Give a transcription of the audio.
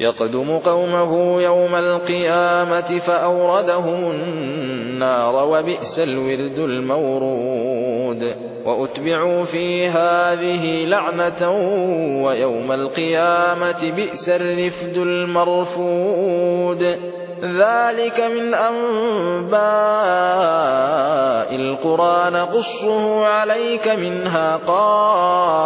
يقدم قومه يوم القيامة فأوردهم النار وبئس الورد المورود وأتبعوا في هذه لعنة ويوم القيامة بئس الرفد المرفود ذلك من أنباء القرى نقصه عليك منها قائم